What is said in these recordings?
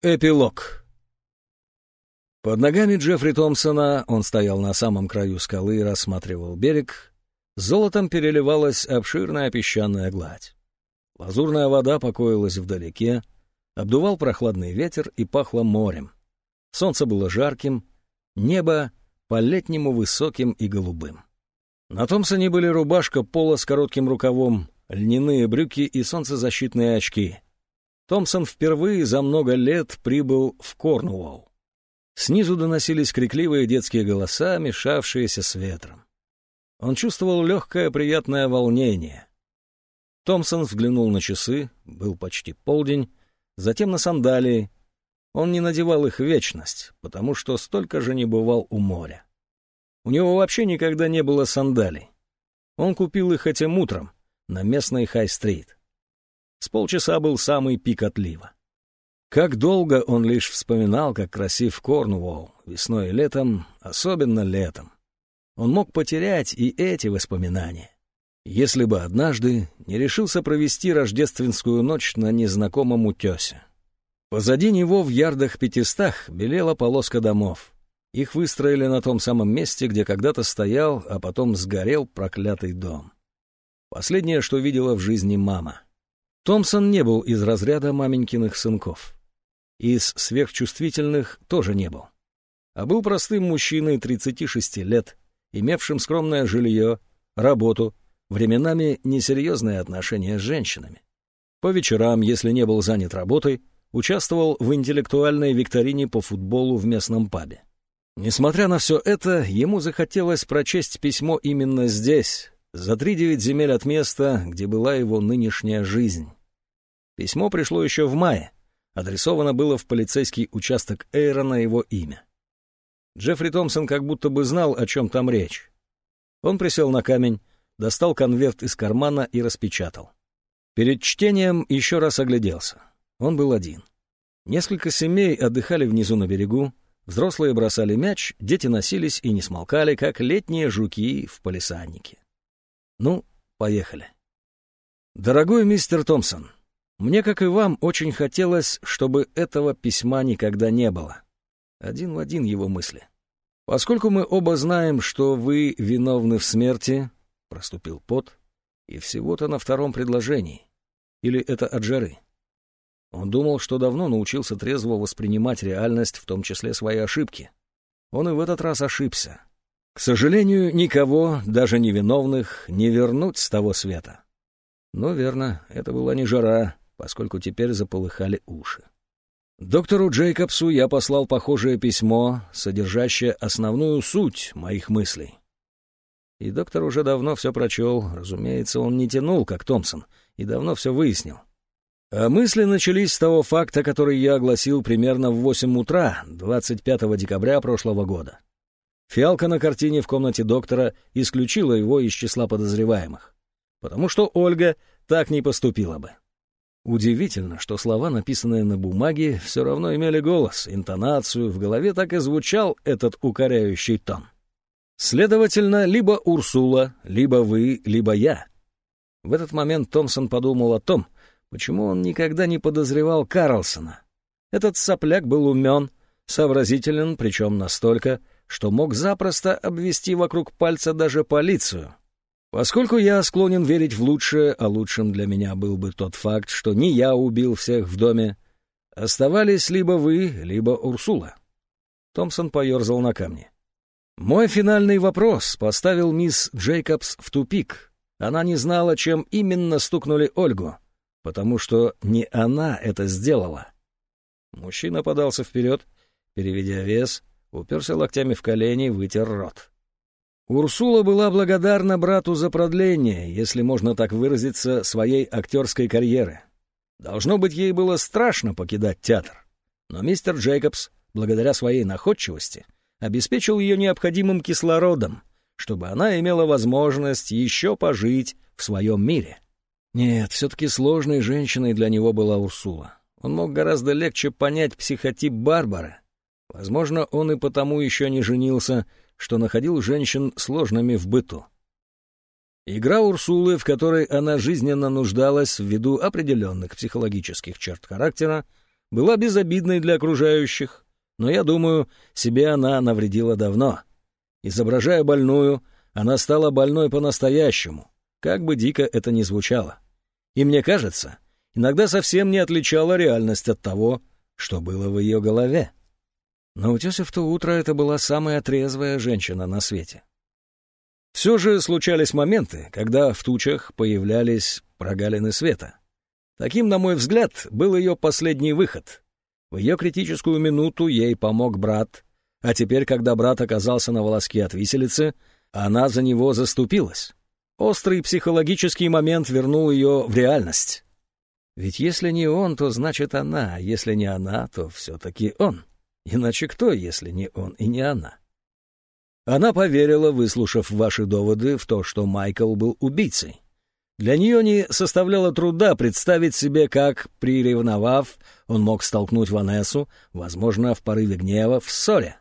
Эпилог. Под ногами Джеффри Томпсона он стоял на самом краю скалы и рассматривал берег. Золотом переливалась обширная песчаная гладь. Лазурная вода покоилась вдалеке, обдувал прохладный ветер и пахло морем. Солнце было жарким, небо по-летнему высоким и голубым. На Томпсоне были рубашка пола с коротким рукавом, льняные брюки и солнцезащитные очки — Томпсон впервые за много лет прибыл в Корнуолл. Снизу доносились крикливые детские голоса, мешавшиеся с ветром. Он чувствовал легкое приятное волнение. Томпсон взглянул на часы, был почти полдень, затем на сандалии. Он не надевал их вечность, потому что столько же не бывал у моря. У него вообще никогда не было сандалий. Он купил их этим утром на местной Хай-стрит. С полчаса был самый пик отлива. Как долго он лишь вспоминал, как красив Корнуолл весной и летом, особенно летом. Он мог потерять и эти воспоминания, если бы однажды не решился провести рождественскую ночь на незнакомом утесе. Позади него в ярдах пятистах белела полоска домов. Их выстроили на том самом месте, где когда-то стоял, а потом сгорел проклятый дом. Последнее, что видела в жизни мама — Томпсон не был из разряда маменькиных сынков. Из сверхчувствительных тоже не был. А был простым мужчиной 36 лет, имевшим скромное жилье, работу, временами несерьезные отношения с женщинами. По вечерам, если не был занят работой, участвовал в интеллектуальной викторине по футболу в местном пабе. Несмотря на все это, ему захотелось прочесть письмо именно здесь, за три девять земель от места, где была его нынешняя жизнь. Письмо пришло еще в мае. Адресовано было в полицейский участок Эйра на его имя. Джеффри Томпсон как будто бы знал, о чем там речь. Он присел на камень, достал конверт из кармана и распечатал. Перед чтением еще раз огляделся. Он был один. Несколько семей отдыхали внизу на берегу, взрослые бросали мяч, дети носились и не смолкали, как летние жуки в палисаднике. Ну, поехали. Дорогой мистер Томпсон, мне, как и вам, очень хотелось, чтобы этого письма никогда не было. Один в один его мысли. Поскольку мы оба знаем, что вы виновны в смерти, проступил пот, и всего-то на втором предложении. Или это от жары? Он думал, что давно научился трезво воспринимать реальность, в том числе свои ошибки. Он и в этот раз ошибся. К сожалению, никого, даже невиновных, не вернуть с того света. Но верно, это была не жара, поскольку теперь заполыхали уши. Доктору Джейкобсу я послал похожее письмо, содержащее основную суть моих мыслей. И доктор уже давно все прочел, разумеется, он не тянул, как Томпсон, и давно все выяснил. А мысли начались с того факта, который я огласил примерно в 8 утра, 25 декабря прошлого года. Фиалка на картине в комнате доктора исключила его из числа подозреваемых, потому что Ольга так не поступила бы. Удивительно, что слова, написанные на бумаге, все равно имели голос, интонацию, в голове так и звучал этот укоряющий тон. Следовательно, либо Урсула, либо вы, либо я. В этот момент Томпсон подумал о том, почему он никогда не подозревал Карлсона. Этот сопляк был умен, сообразителен, причем настолько, что мог запросто обвести вокруг пальца даже полицию. Поскольку я склонен верить в лучшее, а лучшим для меня был бы тот факт, что не я убил всех в доме, оставались либо вы, либо Урсула. Томпсон поерзал на камне. Мой финальный вопрос поставил мисс Джейкобс в тупик. Она не знала, чем именно стукнули Ольгу, потому что не она это сделала. Мужчина подался вперед, переведя вес, уперся локтями в колени, вытер рот. Урсула была благодарна брату за продление, если можно так выразиться, своей актерской карьеры. Должно быть, ей было страшно покидать театр. Но мистер Джейкобс, благодаря своей находчивости, обеспечил ее необходимым кислородом, чтобы она имела возможность еще пожить в своем мире. Нет, все-таки сложной женщиной для него была Урсула. Он мог гораздо легче понять психотип Барбары. Возможно, он и потому еще не женился, что находил женщин сложными в быту. Игра Урсулы, в которой она жизненно нуждалась ввиду определенных психологических черт характера, была безобидной для окружающих, но я думаю, себе она навредила давно. Изображая больную, она стала больной по-настоящему, как бы дико это ни звучало. И мне кажется, иногда совсем не отличала реальность от того, что было в ее голове. Но утесе в то утро это была самая трезвая женщина на свете. Все же случались моменты, когда в тучах появлялись прогалины света. Таким, на мой взгляд, был ее последний выход. В ее критическую минуту ей помог брат, а теперь, когда брат оказался на волоске от виселицы, она за него заступилась. Острый психологический момент вернул ее в реальность. Ведь если не он, то значит она, а если не она, то все-таки он. Иначе кто, если не он и не она? Она поверила, выслушав ваши доводы, в то, что Майкл был убийцей. Для нее не составляло труда представить себе, как, приревновав, он мог столкнуть Ванессу, возможно, в порыве гнева, в ссоре.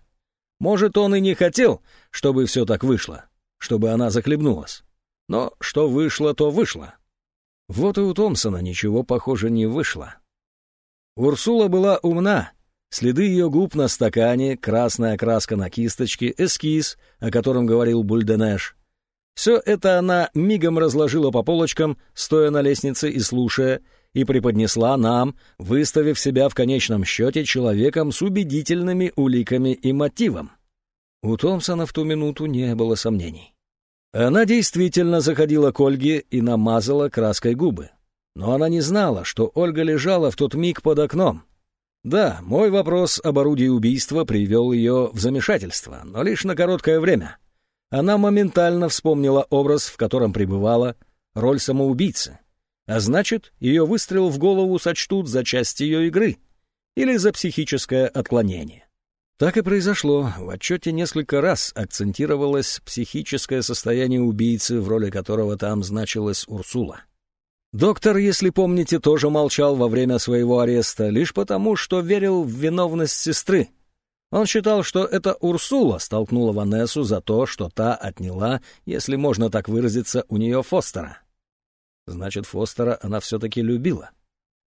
Может, он и не хотел, чтобы все так вышло, чтобы она захлебнулась. Но что вышло, то вышло. Вот и у Томпсона ничего, похоже, не вышло. Урсула была умна. Следы ее губ на стакане, красная краска на кисточке, эскиз, о котором говорил Бульденеш. Все это она мигом разложила по полочкам, стоя на лестнице и слушая, и преподнесла нам, выставив себя в конечном счете человеком с убедительными уликами и мотивом. У Томпсона в ту минуту не было сомнений. Она действительно заходила к Ольге и намазала краской губы. Но она не знала, что Ольга лежала в тот миг под окном. Да, мой вопрос об орудии убийства привел ее в замешательство, но лишь на короткое время. Она моментально вспомнила образ, в котором пребывала, роль самоубийцы. А значит, ее выстрел в голову сочтут за часть ее игры или за психическое отклонение. Так и произошло. В отчете несколько раз акцентировалось психическое состояние убийцы, в роли которого там значилась Урсула. Доктор, если помните, тоже молчал во время своего ареста, лишь потому, что верил в виновность сестры. Он считал, что это Урсула столкнула Ванессу за то, что та отняла, если можно так выразиться, у нее Фостера. Значит, Фостера она все-таки любила.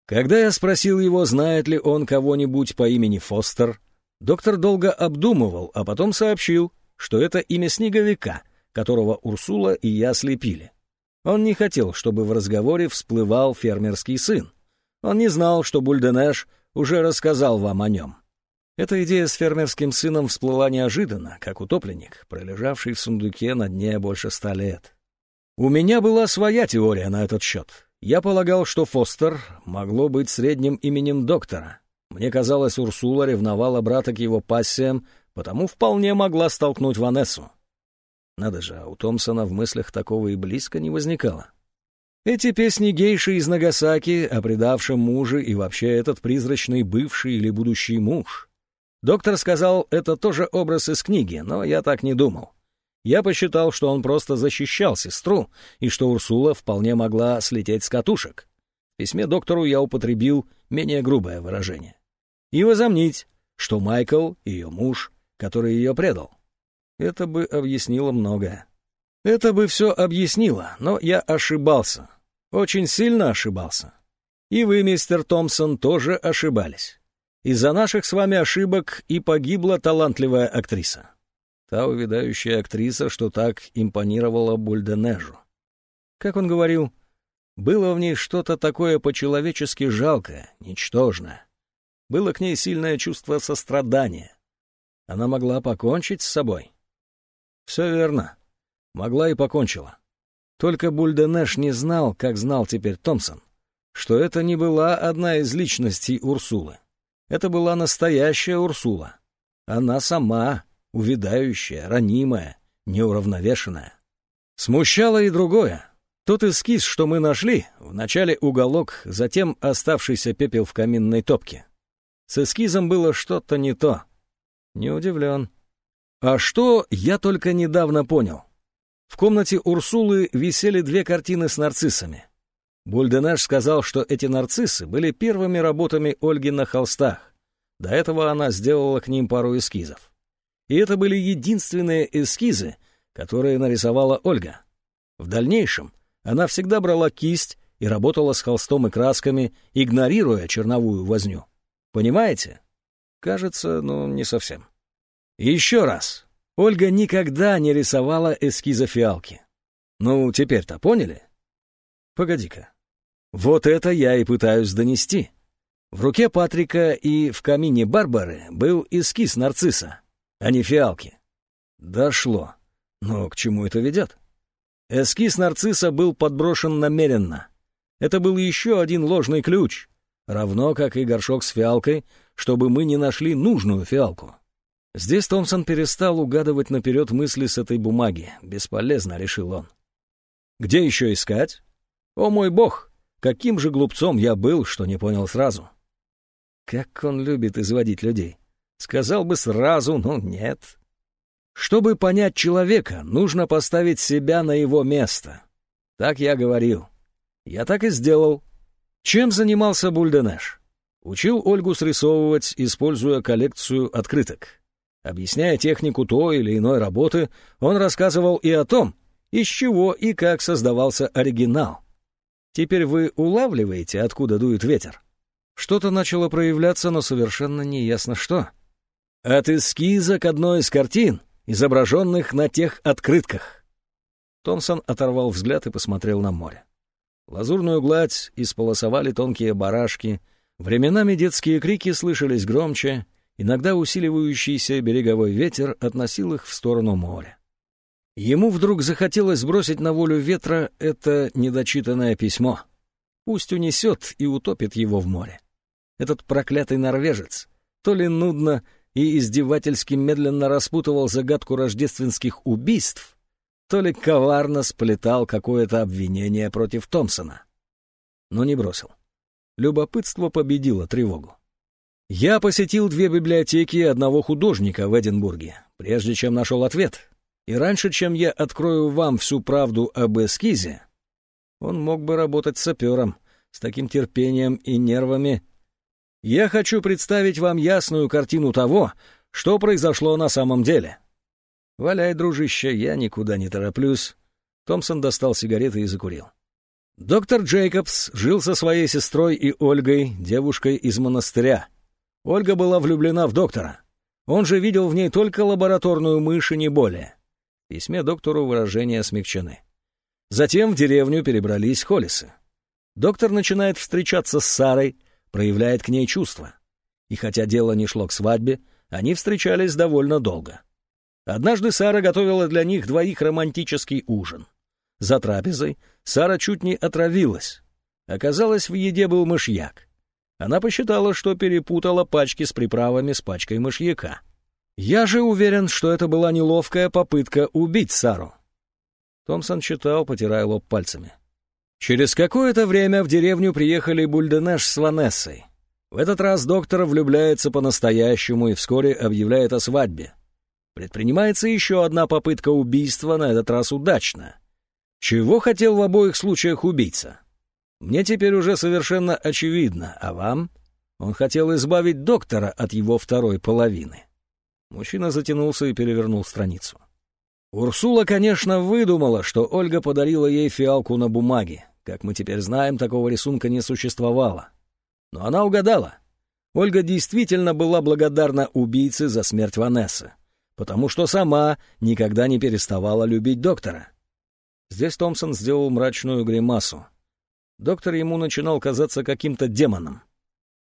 Когда я спросил его, знает ли он кого-нибудь по имени Фостер, Доктор долго обдумывал, а потом сообщил, что это имя снеговика, которого Урсула и я слепили. Он не хотел, чтобы в разговоре всплывал фермерский сын. Он не знал, что Бульденеш уже рассказал вам о нем. Эта идея с фермерским сыном всплыла неожиданно, как утопленник, пролежавший в сундуке на дне больше ста лет. У меня была своя теория на этот счет. Я полагал, что Фостер могло быть средним именем доктора — мне казалось, Урсула ревновала брата к его пассиям, потому вполне могла столкнуть Ванессу. Надо же, а у Томпсона в мыслях такого и близко не возникало. Эти песни гейши из Нагасаки о предавшем муже и вообще этот призрачный бывший или будущий муж. Доктор сказал, это тоже образ из книги, но я так не думал. Я посчитал, что он просто защищал сестру, и что Урсула вполне могла слететь с катушек. В письме доктору я употребил менее грубое выражение. И возомнить, что Майкл — ее муж, который ее предал. Это бы объяснило многое. Это бы все объяснило, но я ошибался. Очень сильно ошибался. И вы, мистер Томпсон, тоже ошибались. Из-за наших с вами ошибок и погибла талантливая актриса. Та увядающая актриса, что так импонировала Бульденежу. Как он говорил, было в ней что-то такое по-человечески жалкое, ничтожное. Было к ней сильное чувство сострадания. Она могла покончить с собой. Все верно. Могла и покончила. Только Бульденеш не знал, как знал теперь Томпсон, что это не была одна из личностей Урсулы. Это была настоящая Урсула. Она сама, увядающая, ранимая, неуравновешенная. Смущало и другое. Тот эскиз, что мы нашли, вначале уголок, затем оставшийся пепел в каминной топке. С эскизом было что-то не то. Не удивлен. А что, я только недавно понял. В комнате Урсулы висели две картины с нарциссами. Бульденаш сказал, что эти нарциссы были первыми работами Ольги на холстах. До этого она сделала к ним пару эскизов. И это были единственные эскизы, которые нарисовала Ольга. В дальнейшем она всегда брала кисть и работала с холстом и красками, игнорируя черновую возню. Понимаете? Кажется, ну, не совсем. Еще раз. Ольга никогда не рисовала эскиза фиалки. Ну, теперь-то поняли? Погоди-ка. Вот это я и пытаюсь донести. В руке Патрика и в камине Барбары был эскиз нарцисса, а не фиалки. Дошло. Но к чему это ведет? Эскиз нарцисса был подброшен намеренно. Это был еще один ложный ключ, равно как и горшок с фиалкой, чтобы мы не нашли нужную фиалку. Здесь Томпсон перестал угадывать наперед мысли с этой бумаги. Бесполезно, решил он. Где еще искать? О мой бог! Каким же глупцом я был, что не понял сразу. Как он любит изводить людей. Сказал бы сразу, но нет. Чтобы понять человека, нужно поставить себя на его место. Так я говорил. Я так и сделал. Чем занимался Бульденеш? Учил Ольгу срисовывать, используя коллекцию открыток. Объясняя технику той или иной работы, он рассказывал и о том, из чего и как создавался оригинал. Теперь вы улавливаете, откуда дует ветер? Что-то начало проявляться, но совершенно неясно что. От эскиза к одной из картин, изображенных на тех открытках. Томсон оторвал взгляд и посмотрел на море. Лазурную гладь исполосовали тонкие барашки, временами детские крики слышались громче, Иногда усиливающийся береговой ветер относил их в сторону моря. Ему вдруг захотелось сбросить на волю ветра это недочитанное письмо. Пусть унесет и утопит его в море. Этот проклятый норвежец то ли нудно и издевательски медленно распутывал загадку рождественских убийств, то ли коварно сплетал какое-то обвинение против Томпсона. Но не бросил. Любопытство победило тревогу. Я посетил две библиотеки одного художника в Эдинбурге, прежде чем нашел ответ. И раньше, чем я открою вам всю правду об эскизе, он мог бы работать сапером, с таким терпением и нервами. Я хочу представить вам ясную картину того, что произошло на самом деле. Валяй, дружище, я никуда не тороплюсь. Томпсон достал сигареты и закурил. Доктор Джейкобс жил со своей сестрой и Ольгой, девушкой из монастыря. Ольга была влюблена в доктора. Он же видел в ней только лабораторную мышь и не более. В письме доктору выражения смягчены. Затем в деревню перебрались Холлисы. Доктор начинает встречаться с Сарой, проявляет к ней чувства. И хотя дело не шло к свадьбе, они встречались довольно долго. Однажды Сара готовила для них двоих романтический ужин. За трапезой Сара чуть не отравилась. Оказалось, в еде был мышьяк. Она посчитала, что перепутала пачки с приправами с пачкой мышьяка. Я же уверен, что это была неловкая попытка убить Сару. Томпсон читал, потирая лоб пальцами. Через какое-то время в деревню приехали Бульденеш с Ванессой. В этот раз доктор влюбляется по-настоящему и вскоре объявляет о свадьбе. Предпринимается еще одна попытка убийства, на этот раз удачно. Чего хотел в обоих случаях убийца? Мне теперь уже совершенно очевидно, а вам? Он хотел избавить доктора от его второй половины. Мужчина затянулся и перевернул страницу. Урсула, конечно, выдумала, что Ольга подарила ей фиалку на бумаге. Как мы теперь знаем, такого рисунка не существовало. Но она угадала. Ольга действительно была благодарна убийце за смерть Ванессы, потому что сама никогда не переставала любить доктора. Здесь Томпсон сделал мрачную гримасу доктор ему начинал казаться каким-то демоном.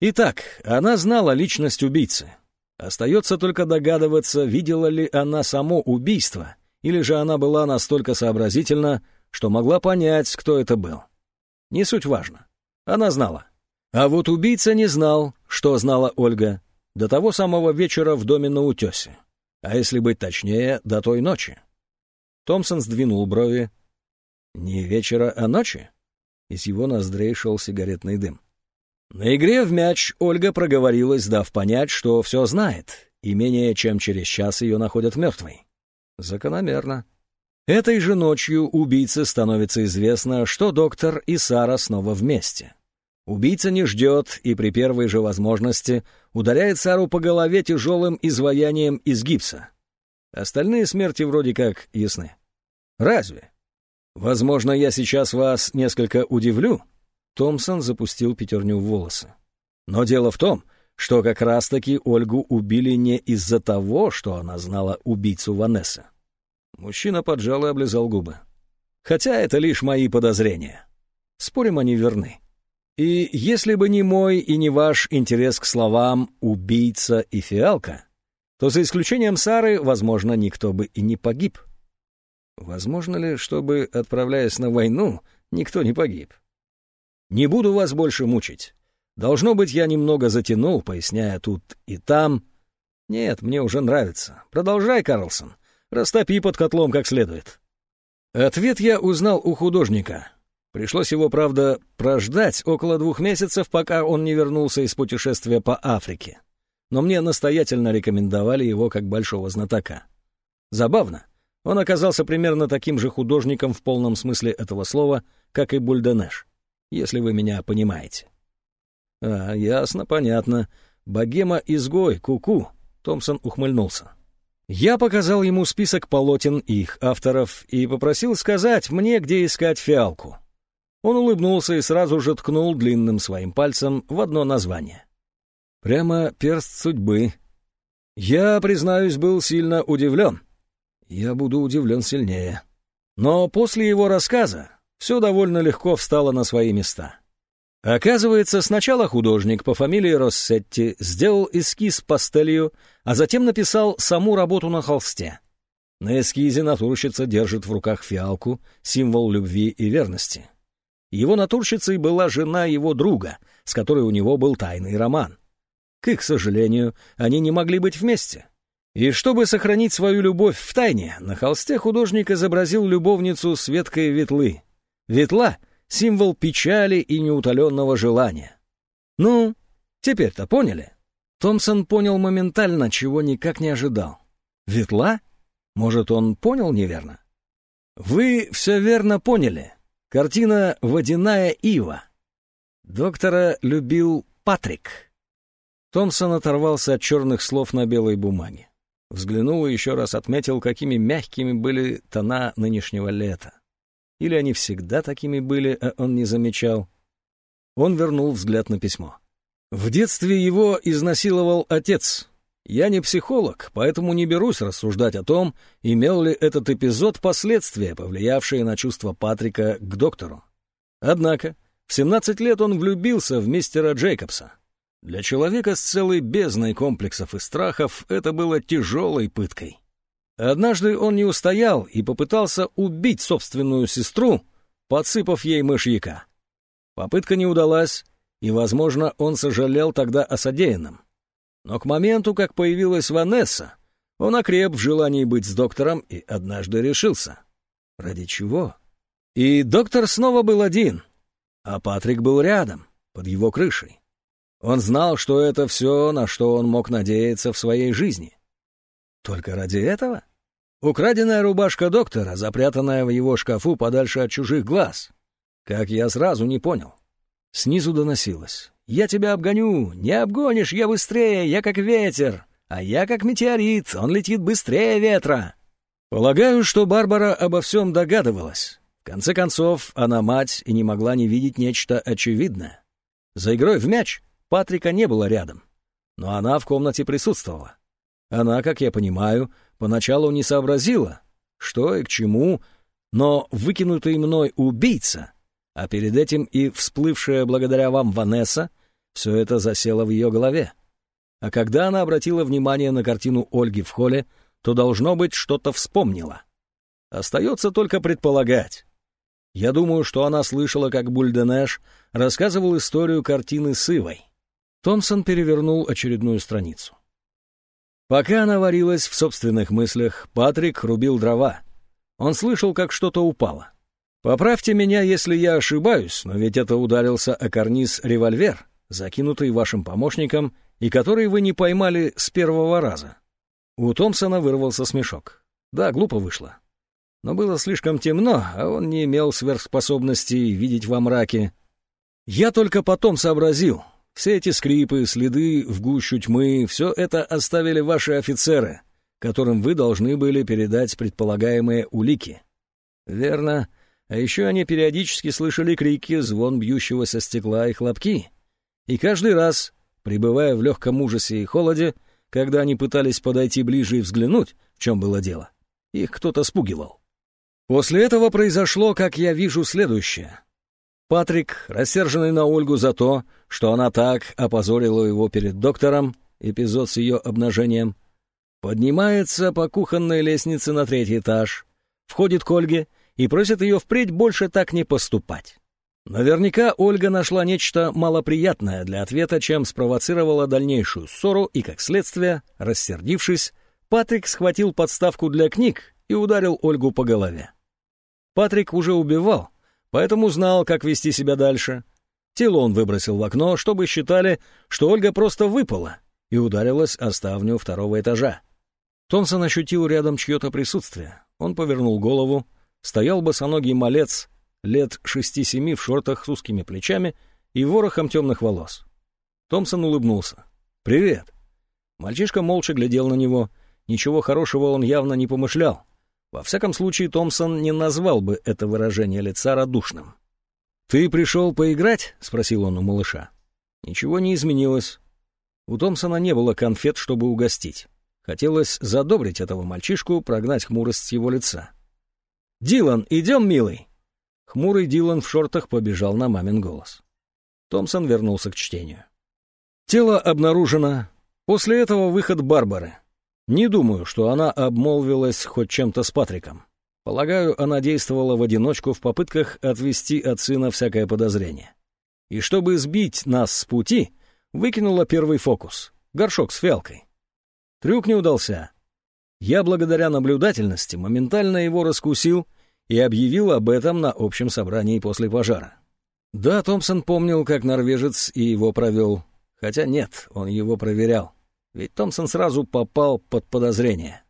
Итак, она знала личность убийцы. Остается только догадываться, видела ли она само убийство, или же она была настолько сообразительна, что могла понять, кто это был. Не суть важно. Она знала. А вот убийца не знал, что знала Ольга, до того самого вечера в доме на утесе. А если быть точнее, до той ночи. Томпсон сдвинул брови. Не вечера, а ночи? Из его ноздрей шел сигаретный дым. На игре в мяч Ольга проговорилась, дав понять, что все знает, и менее чем через час ее находят мертвой. Закономерно. Этой же ночью убийце становится известно, что доктор и Сара снова вместе. Убийца не ждет и при первой же возможности ударяет Сару по голове тяжелым изваянием из гипса. Остальные смерти вроде как ясны. Разве? «Возможно, я сейчас вас несколько удивлю», — Томпсон запустил пятерню в волосы. «Но дело в том, что как раз-таки Ольгу убили не из-за того, что она знала убийцу Ванессы. Мужчина поджал и облизал губы. Хотя это лишь мои подозрения. Спорим, они верны. И если бы не мой и не ваш интерес к словам «убийца» и «фиалка», то за исключением Сары, возможно, никто бы и не погиб. Возможно ли, чтобы, отправляясь на войну, никто не погиб? Не буду вас больше мучить. Должно быть, я немного затянул, поясняя тут и там. Нет, мне уже нравится. Продолжай, Карлсон. Растопи под котлом как следует. Ответ я узнал у художника. Пришлось его, правда, прождать около двух месяцев, пока он не вернулся из путешествия по Африке. Но мне настоятельно рекомендовали его как большого знатока. Забавно. Он оказался примерно таким же художником в полном смысле этого слова, как и Бульденеш, если вы меня понимаете. «А, ясно, понятно. Богема-изгой, куку», — Томпсон ухмыльнулся. Я показал ему список полотен их авторов и попросил сказать мне, где искать фиалку. Он улыбнулся и сразу же ткнул длинным своим пальцем в одно название. Прямо перст судьбы. Я, признаюсь, был сильно удивлен. Я буду удивлен сильнее. Но после его рассказа все довольно легко встало на свои места. Оказывается, сначала художник по фамилии Россетти сделал эскиз пастелью, а затем написал саму работу на холсте. На эскизе натурщица держит в руках фиалку, символ любви и верности. Его натурщицей была жена его друга, с которой у него был тайный роман. К их сожалению, они не могли быть вместе. И чтобы сохранить свою любовь в тайне, на холсте художник изобразил любовницу с веткой ветлы. Ветла — символ печали и неутоленного желания. Ну, теперь-то поняли? Томпсон понял моментально, чего никак не ожидал. Ветла? Может, он понял неверно? Вы все верно поняли. Картина «Водяная ива». Доктора любил Патрик. Томпсон оторвался от черных слов на белой бумаге. Взглянул и еще раз отметил, какими мягкими были тона нынешнего лета. Или они всегда такими были, а он не замечал. Он вернул взгляд на письмо. В детстве его изнасиловал отец, я не психолог, поэтому не берусь рассуждать о том, имел ли этот эпизод последствия, повлиявшие на чувства Патрика к доктору. Однако, в 17 лет он влюбился в мистера Джейкобса. Для человека с целой бездной комплексов и страхов это было тяжелой пыткой. Однажды он не устоял и попытался убить собственную сестру, подсыпав ей мышьяка. Попытка не удалась, и, возможно, он сожалел тогда о содеянном. Но к моменту, как появилась Ванесса, он окреп в желании быть с доктором и однажды решился. Ради чего? И доктор снова был один, а Патрик был рядом, под его крышей. Он знал, что это все, на что он мог надеяться в своей жизни. Только ради этого? Украденная рубашка доктора, запрятанная в его шкафу подальше от чужих глаз. Как я сразу не понял. Снизу доносилось. Я тебя обгоню. Не обгонишь, я быстрее, я как ветер. А я как метеорит, он летит быстрее ветра. Полагаю, что Барбара обо всем догадывалась. В конце концов, она мать и не могла не видеть нечто очевидное. За игрой в мяч Патрика не было рядом. Но она в комнате присутствовала. Она, как я понимаю, поначалу не сообразила, что и к чему, но выкинутый мной убийца а перед этим и всплывшая благодаря вам Ванесса, все это засело в ее голове. А когда она обратила внимание на картину Ольги в холле, то, должно быть, что-то вспомнила. Остается только предполагать. Я думаю, что она слышала, как Бульденеш рассказывал историю картины с Ивой. Томпсон перевернул очередную страницу. Пока она варилась в собственных мыслях, Патрик рубил дрова. Он слышал, как что-то упало. Поправьте меня, если я ошибаюсь, но ведь это ударился о карниз револьвер, закинутый вашим помощником и который вы не поймали с первого раза. У Томпсона вырвался смешок. Да, глупо вышло. Но было слишком темно, а он не имел сверхспособностей видеть во мраке. Я только потом сообразил. Все эти скрипы, следы в гущу тьмы, все это оставили ваши офицеры, которым вы должны были передать предполагаемые улики. Верно. А еще они периодически слышали крики, звон бьющегося стекла и хлопки. И каждый раз пребывая в легком ужасе и холоде, когда они пытались подойти ближе и взглянуть, в чем было дело. Их кто-то спугивал. После этого произошло, как я вижу, следующее. Патрик, рассерженный на Ольгу за то, что она так опозорила его перед доктором, эпизод с ее обнажением, поднимается по кухонной лестнице на третий этаж, входит к Ольге и просит ее впредь больше так не поступать. Наверняка Ольга нашла нечто малоприятное для ответа, чем спровоцировала дальнейшую ссору, и, как следствие, рассердившись, Патрик схватил подставку для книг и ударил Ольгу по голове. Патрик уже убивал, поэтому знал, как вести себя дальше. Тело он выбросил в окно, чтобы считали, что Ольга просто выпала и ударилась о ставню второго этажа. Томсон ощутил рядом чье-то присутствие. Он повернул голову. Стоял босоногий малец, лет шести-семи в шортах с узкими плечами и ворохом темных волос. Томсон улыбнулся. «Привет». Мальчишка молча глядел на него. Ничего хорошего он явно не помышлял. Во всяком случае, Томпсон не назвал бы это выражение лица радушным. «Ты пришел поиграть?» — спросил он у малыша. Ничего не изменилось. У Томпсона не было конфет, чтобы угостить. Хотелось задобрить этого мальчишку, прогнать хмурость с его лица. «Дилан, идем, милый!» Хмурый Дилан в шортах побежал на мамин голос. Томпсон вернулся к чтению. Тело обнаружено. После этого выход Барбары. Не думаю, что она обмолвилась хоть чем-то с Патриком. Полагаю, она действовала в одиночку в попытках отвести от сына всякое подозрение. И чтобы сбить нас с пути, выкинула первый фокус — горшок с фиалкой. Трюк не удался. Я, благодаря наблюдательности, моментально его раскусил и объявил об этом на общем собрании после пожара. Да, Томпсон помнил, как норвежец и его провел. Хотя нет, он его проверял ведь Томпсон сразу попал под подозрение.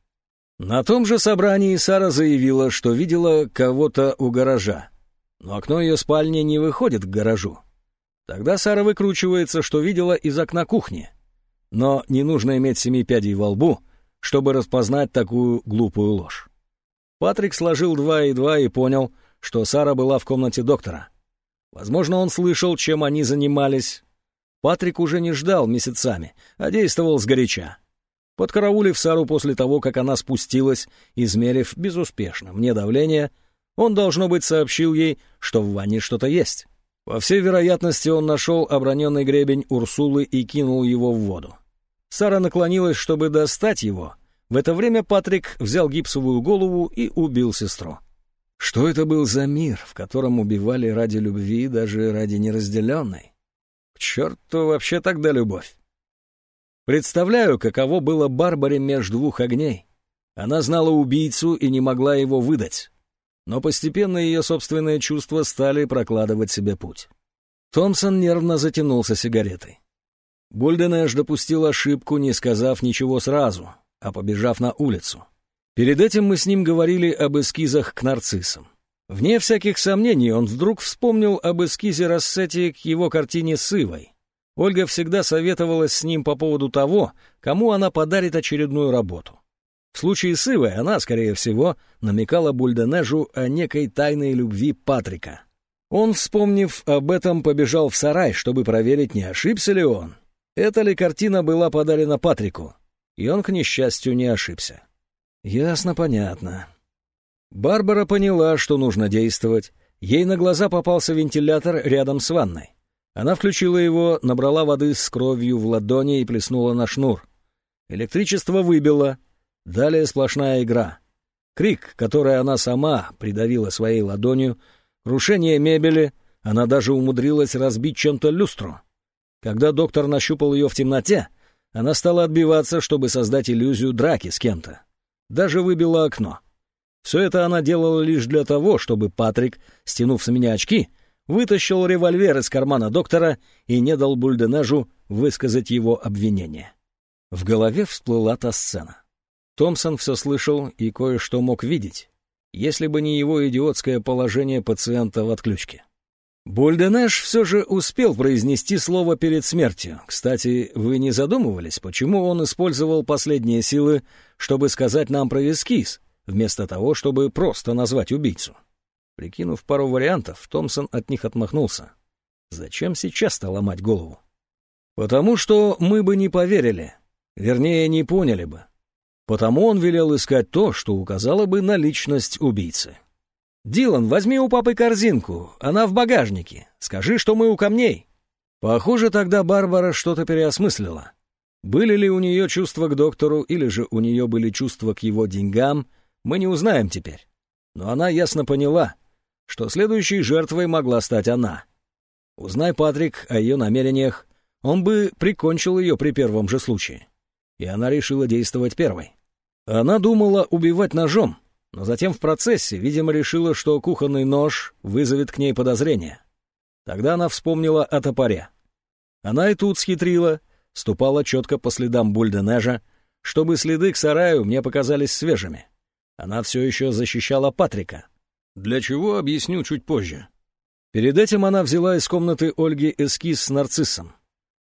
На том же собрании Сара заявила, что видела кого-то у гаража, но окно ее спальни не выходит к гаражу. Тогда Сара выкручивается, что видела из окна кухни. Но не нужно иметь семи пядей во лбу, чтобы распознать такую глупую ложь. Патрик сложил два и два и понял, что Сара была в комнате доктора. Возможно, он слышал, чем они занимались, Патрик уже не ждал месяцами, а действовал сгоряча. Подкараулив Сару после того, как она спустилась, измерив безуспешно мне давление, он, должно быть, сообщил ей, что в ванне что-то есть. По всей вероятности, он нашел оброненный гребень Урсулы и кинул его в воду. Сара наклонилась, чтобы достать его. В это время Патрик взял гипсовую голову и убил сестру. Что это был за мир, в котором убивали ради любви, даже ради неразделенной? К черту вообще тогда любовь. Представляю, каково было Барбаре между двух огней. Она знала убийцу и не могла его выдать. Но постепенно ее собственные чувства стали прокладывать себе путь. Томпсон нервно затянулся сигаретой. Бульденеш допустил ошибку, не сказав ничего сразу, а побежав на улицу. Перед этим мы с ним говорили об эскизах к нарциссам. Вне всяких сомнений, он вдруг вспомнил об эскизе Рассети к его картине с Ивой. Ольга всегда советовалась с ним по поводу того, кому она подарит очередную работу. В случае с Ивой она, скорее всего, намекала Бульденежу о некой тайной любви Патрика. Он, вспомнив об этом, побежал в сарай, чтобы проверить, не ошибся ли он. Эта ли картина была подарена Патрику, и он, к несчастью, не ошибся. Ясно, понятно. Барбара поняла, что нужно действовать. Ей на глаза попался вентилятор рядом с ванной. Она включила его, набрала воды с кровью в ладони и плеснула на шнур. Электричество выбило. Далее сплошная игра. Крик, который она сама придавила своей ладонью, крушение мебели, она даже умудрилась разбить чем-то люстру. Когда доктор нащупал ее в темноте, она стала отбиваться, чтобы создать иллюзию драки с кем-то. Даже выбила окно. Все это она делала лишь для того, чтобы Патрик, стянув с меня очки, вытащил револьвер из кармана доктора и не дал Бульденежу высказать его обвинение. В голове всплыла та сцена. Томпсон все слышал и кое-что мог видеть, если бы не его идиотское положение пациента в отключке. Бульденеш все же успел произнести слово перед смертью. Кстати, вы не задумывались, почему он использовал последние силы, чтобы сказать нам про эскиз, вместо того, чтобы просто назвать убийцу. Прикинув пару вариантов, Томпсон от них отмахнулся. Зачем сейчас-то ломать голову? Потому что мы бы не поверили, вернее, не поняли бы. Потому он велел искать то, что указало бы на личность убийцы. «Дилан, возьми у папы корзинку, она в багажнике. Скажи, что мы у камней». Похоже, тогда Барбара что-то переосмыслила. Были ли у нее чувства к доктору, или же у нее были чувства к его деньгам, мы не узнаем теперь. Но она ясно поняла, что следующей жертвой могла стать она. Узнай Патрик о ее намерениях, он бы прикончил ее при первом же случае. И она решила действовать первой. Она думала убивать ножом, но затем в процессе, видимо, решила, что кухонный нож вызовет к ней подозрение. Тогда она вспомнила о топоре. Она и тут схитрила, ступала четко по следам Бульденежа, чтобы следы к сараю мне показались свежими. Она все еще защищала Патрика. Для чего, объясню чуть позже. Перед этим она взяла из комнаты Ольги эскиз с нарциссом.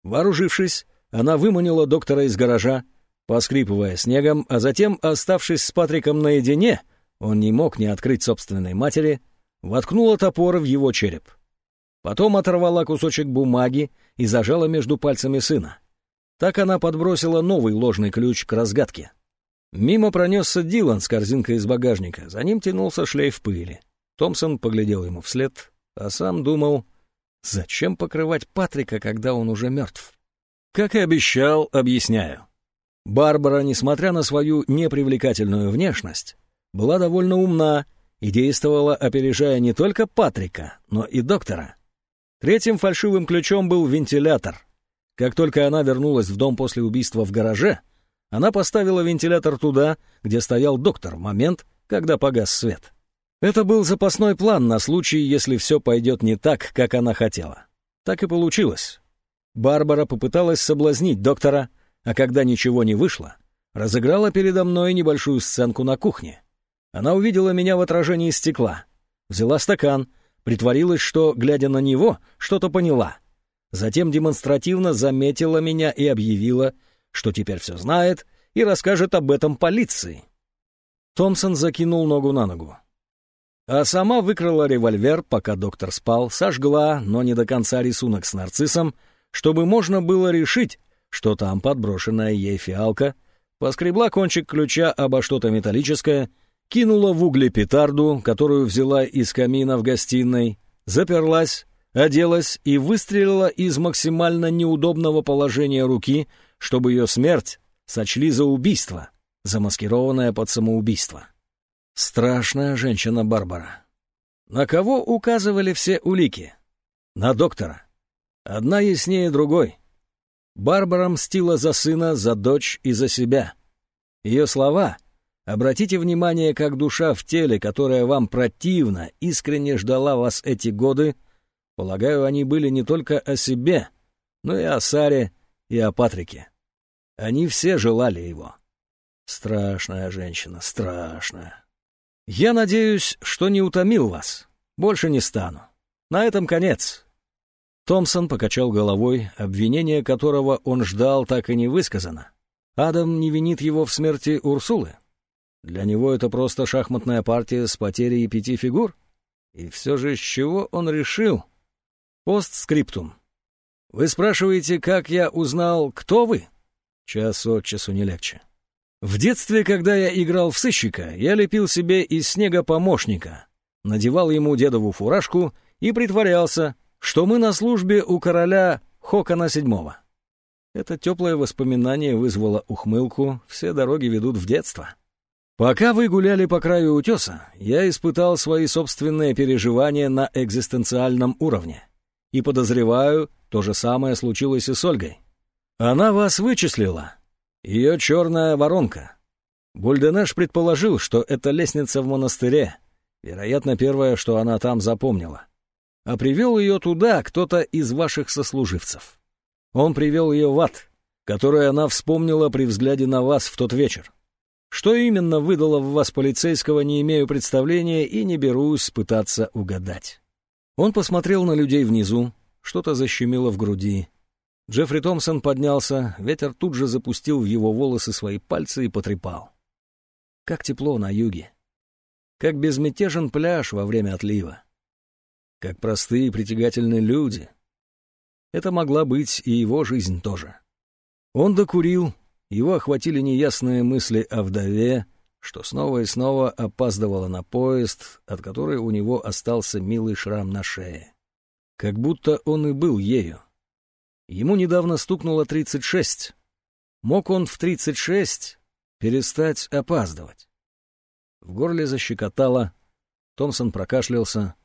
Вооружившись, она выманила доктора из гаража, поскрипывая снегом, а затем, оставшись с Патриком наедине, он не мог не открыть собственной матери, воткнула топор в его череп. Потом оторвала кусочек бумаги и зажала между пальцами сына. Так она подбросила новый ложный ключ к разгадке. Мимо пронесся Дилан с корзинкой из багажника, за ним тянулся шлейф пыли. Томпсон поглядел ему вслед, а сам думал, зачем покрывать Патрика, когда он уже мертв? Как и обещал, объясняю. Барбара, несмотря на свою непривлекательную внешность, была довольно умна и действовала, опережая не только Патрика, но и доктора. Третьим фальшивым ключом был вентилятор. Как только она вернулась в дом после убийства в гараже, она поставила вентилятор туда, где стоял доктор в момент, когда погас свет. Это был запасной план на случай, если все пойдет не так, как она хотела. Так и получилось. Барбара попыталась соблазнить доктора, а когда ничего не вышло, разыграла передо мной небольшую сценку на кухне. Она увидела меня в отражении стекла, взяла стакан, притворилась, что, глядя на него, что-то поняла. Затем демонстративно заметила меня и объявила — что теперь все знает и расскажет об этом полиции. Томпсон закинул ногу на ногу. А сама выкрала револьвер, пока доктор спал, сожгла, но не до конца рисунок с нарциссом, чтобы можно было решить, что там подброшенная ей фиалка, поскребла кончик ключа обо что-то металлическое, кинула в угли петарду, которую взяла из камина в гостиной, заперлась, оделась и выстрелила из максимально неудобного положения руки, чтобы ее смерть сочли за убийство, замаскированное под самоубийство. Страшная женщина Барбара. На кого указывали все улики? На доктора. Одна яснее другой. Барбара мстила за сына, за дочь и за себя. Ее слова «Обратите внимание, как душа в теле, которая вам противна, искренне ждала вас эти годы», полагаю, они были не только о себе, но и о Саре и о Патрике. Они все желали его. Страшная женщина, страшная. Я надеюсь, что не утомил вас. Больше не стану. На этом конец. Томпсон покачал головой, обвинение которого он ждал, так и не высказано. Адам не винит его в смерти Урсулы. Для него это просто шахматная партия с потерей пяти фигур. И все же с чего он решил? Постскриптум. Вы спрашиваете, как я узнал, кто вы? Час от часу не легче. В детстве, когда я играл в сыщика, я лепил себе из снега помощника, надевал ему дедову фуражку и притворялся, что мы на службе у короля Хокона VII. Это теплое воспоминание вызвало ухмылку, все дороги ведут в детство. Пока вы гуляли по краю утеса, я испытал свои собственные переживания на экзистенциальном уровне. И подозреваю, то же самое случилось и с Ольгой. Она вас вычислила. Ее черная воронка. Бульденеш предположил, что это лестница в монастыре. Вероятно, первое, что она там запомнила. А привел ее туда кто-то из ваших сослуживцев. Он привел ее в ад, который она вспомнила при взгляде на вас в тот вечер. Что именно выдало в вас полицейского, не имею представления и не берусь пытаться угадать. Он посмотрел на людей внизу, что-то защемило в груди. Джеффри Томпсон поднялся, ветер тут же запустил в его волосы свои пальцы и потрепал. Как тепло на юге. Как безмятежен пляж во время отлива. Как простые и притягательные люди. Это могла быть и его жизнь тоже. Он докурил, его охватили неясные мысли о вдове, что снова и снова опаздывала на поезд, от которой у него остался милый шрам на шее. Как будто он и был ею. Ему недавно стукнуло 36. Мог он в 36 перестать опаздывать? В горле защекотало. Томпсон прокашлялся.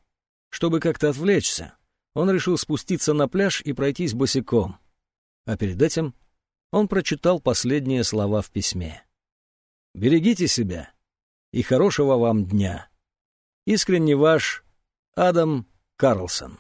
Чтобы как-то отвлечься, он решил спуститься на пляж и пройтись босиком. А перед этим он прочитал последние слова в письме. «Берегите себя и хорошего вам дня. Искренне ваш Адам Карлсон».